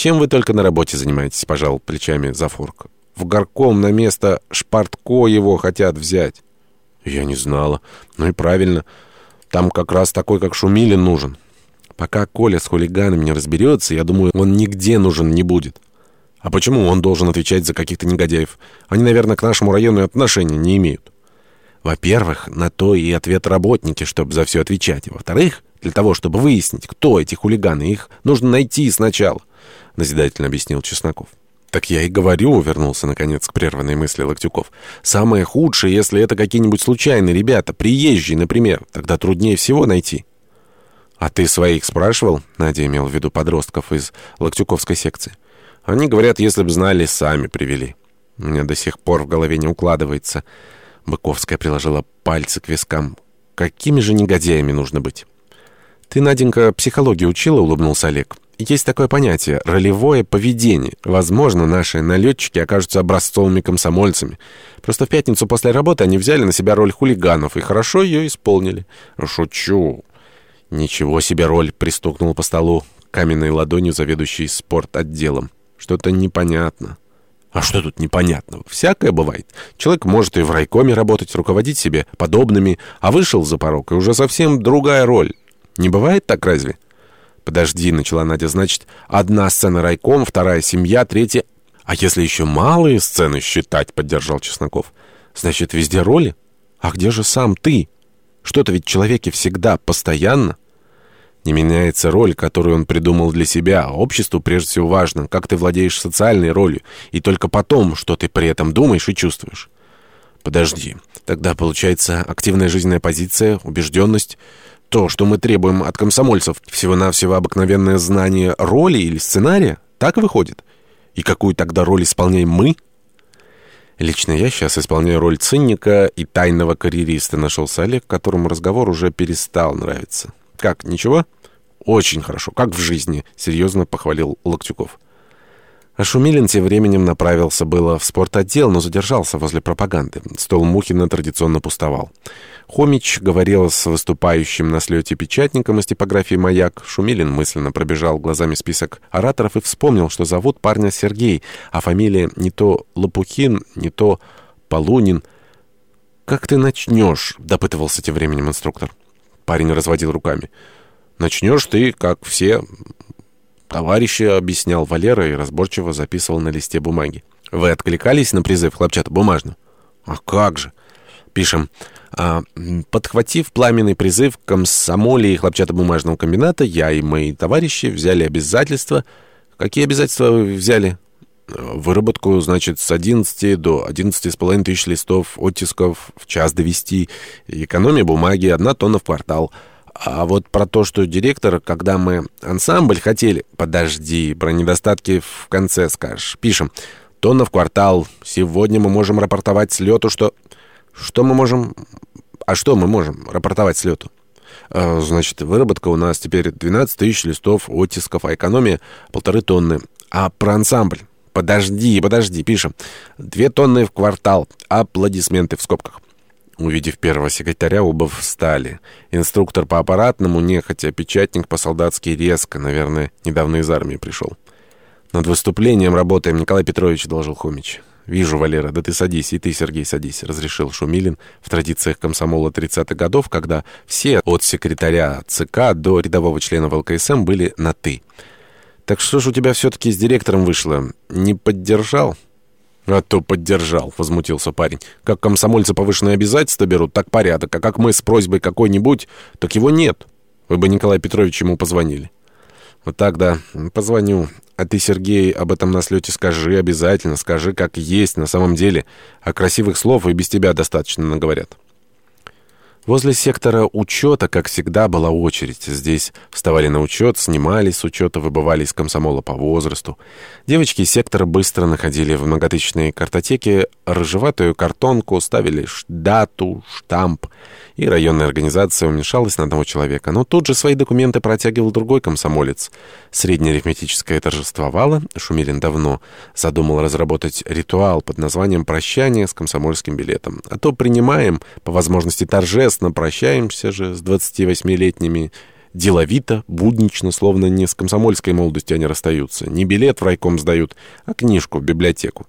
Чем вы только на работе занимаетесь, пожал плечами Зафорка. В горком на место Шпартко его хотят взять. Я не знала. Ну и правильно. Там как раз такой, как Шумилин, нужен. Пока Коля с хулиганами не разберется, я думаю, он нигде нужен не будет. А почему он должен отвечать за каких-то негодяев? Они, наверное, к нашему району отношения не имеют. Во-первых, на то и ответ работники, чтобы за все отвечать. Во-вторых, для того, чтобы выяснить, кто эти хулиганы, их нужно найти сначала, — назидательно объяснил Чесноков. «Так я и говорю», — вернулся, наконец, к прерванной мысли Локтюков. «Самое худшее, если это какие-нибудь случайные ребята, приезжие, например, тогда труднее всего найти». «А ты своих спрашивал?» — Надя имел в виду подростков из Локтюковской секции. «Они говорят, если бы знали, сами привели». У меня до сих пор в голове не укладывается. Быковская приложила пальцы к вискам. «Какими же негодяями нужно быть?» «Ты, Наденька, психологию учила?» — улыбнулся Олег. Есть такое понятие — ролевое поведение. Возможно, наши налетчики окажутся образцовыми комсомольцами. Просто в пятницу после работы они взяли на себя роль хулиганов и хорошо ее исполнили. Шучу. Ничего себе роль, пристукнул по столу каменной ладонью заведующий спорт-отделом. Что-то непонятно. А что тут непонятного? Всякое бывает. Человек может и в райкоме работать, руководить себе подобными, а вышел за порог, и уже совсем другая роль. Не бывает так разве? «Подожди», — начала Надя, — «значит, одна сцена райком, вторая семья, третья...» «А если еще малые сцены считать?» — поддержал Чесноков. «Значит, везде роли? А где же сам ты? Что-то ведь в человеке всегда, постоянно...» Не меняется роль, которую он придумал для себя, а обществу прежде всего важно, как ты владеешь социальной ролью, и только потом, что ты при этом думаешь и чувствуешь. Подожди, тогда получается активная жизненная позиция, убежденность... То, что мы требуем от комсомольцев, всего-навсего обыкновенное знание роли или сценария, так выходит? И какую тогда роль исполняем мы? Лично я сейчас исполняю роль цинника и тайного карьериста, нашелся Олег, которому разговор уже перестал нравиться. Как, ничего? Очень хорошо, как в жизни, серьезно похвалил Локтюков. А Шумилин тем временем направился было в спортотдел, но задержался возле пропаганды. Стол Мухина традиционно пустовал. Хомич говорил с выступающим на слете печатником из типографии «Маяк». Шумилин мысленно пробежал глазами список ораторов и вспомнил, что зовут парня Сергей, а фамилия не то Лопухин, не то Полунин. «Как ты начнешь?» — допытывался тем временем инструктор. Парень разводил руками. «Начнешь ты, как все...» Товарищи объяснял Валера и разборчиво записывал на листе бумаги. «Вы откликались на призыв хлопчатобумажного?» «А как же!» Пишем. А, подхватив пламенный призыв комсомоле и хлопчатобумажного комбината, я и мои товарищи взяли обязательства. Какие обязательства вы взяли? Выработку, значит, с 11 до 11,5 тысяч листов оттисков в час довести. Экономия бумаги, одна тонна в квартал. А вот про то, что директор, когда мы ансамбль хотели... Подожди, про недостатки в конце скажешь. Пишем. Тонна в квартал. Сегодня мы можем рапортовать с лету, что... Что мы можем... А что мы можем рапортовать с лету? А, значит, выработка у нас теперь 12 тысяч листов оттисков, а экономия полторы тонны. А про ансамбль? Подожди, подожди, пишем. Две тонны в квартал. Аплодисменты в скобках. Увидев первого секретаря, оба встали. Инструктор по аппаратному, нехотя, печатник по-солдатски резко, наверное, недавно из армии пришел. «Над выступлением работаем, Николай Петрович», — доложил Хомич. «Вижу, Валера, да ты садись, и ты, Сергей, садись», — разрешил Шумилин в традициях комсомола 30-х годов, когда все от секретаря ЦК до рядового члена ВЛКСМ были на «ты». «Так что ж у тебя все-таки с директором вышло? Не поддержал?» «А то поддержал», — возмутился парень. «Как комсомольцы повышенные обязательства берут, так порядок, а как мы с просьбой какой-нибудь, так его нет. Вы бы, Николай Петрович, ему позвонили». «Вот так, да. Позвоню. А ты, Сергей, об этом на слете скажи обязательно. Скажи, как есть на самом деле. А красивых слов и без тебя достаточно наговорят». Возле сектора учета, как всегда, была очередь. Здесь вставали на учет, снимались с учета, выбывали из комсомола по возрасту. Девочки из сектора быстро находили в многотысячной картотеке рыжеватую картонку, ставили дату, штамп, и районная организация уменьшалась на одного человека. Но тут же свои документы протягивал другой комсомолец. Среднеарифметическое торжествовало. Шумилин давно задумал разработать ритуал под названием «Прощание с комсомольским билетом». А то принимаем, по возможности торжественно, прощаемся же с 28-летними Деловито, буднично, словно не с комсомольской молодостью они расстаются. Не билет в райком сдают, а книжку в библиотеку.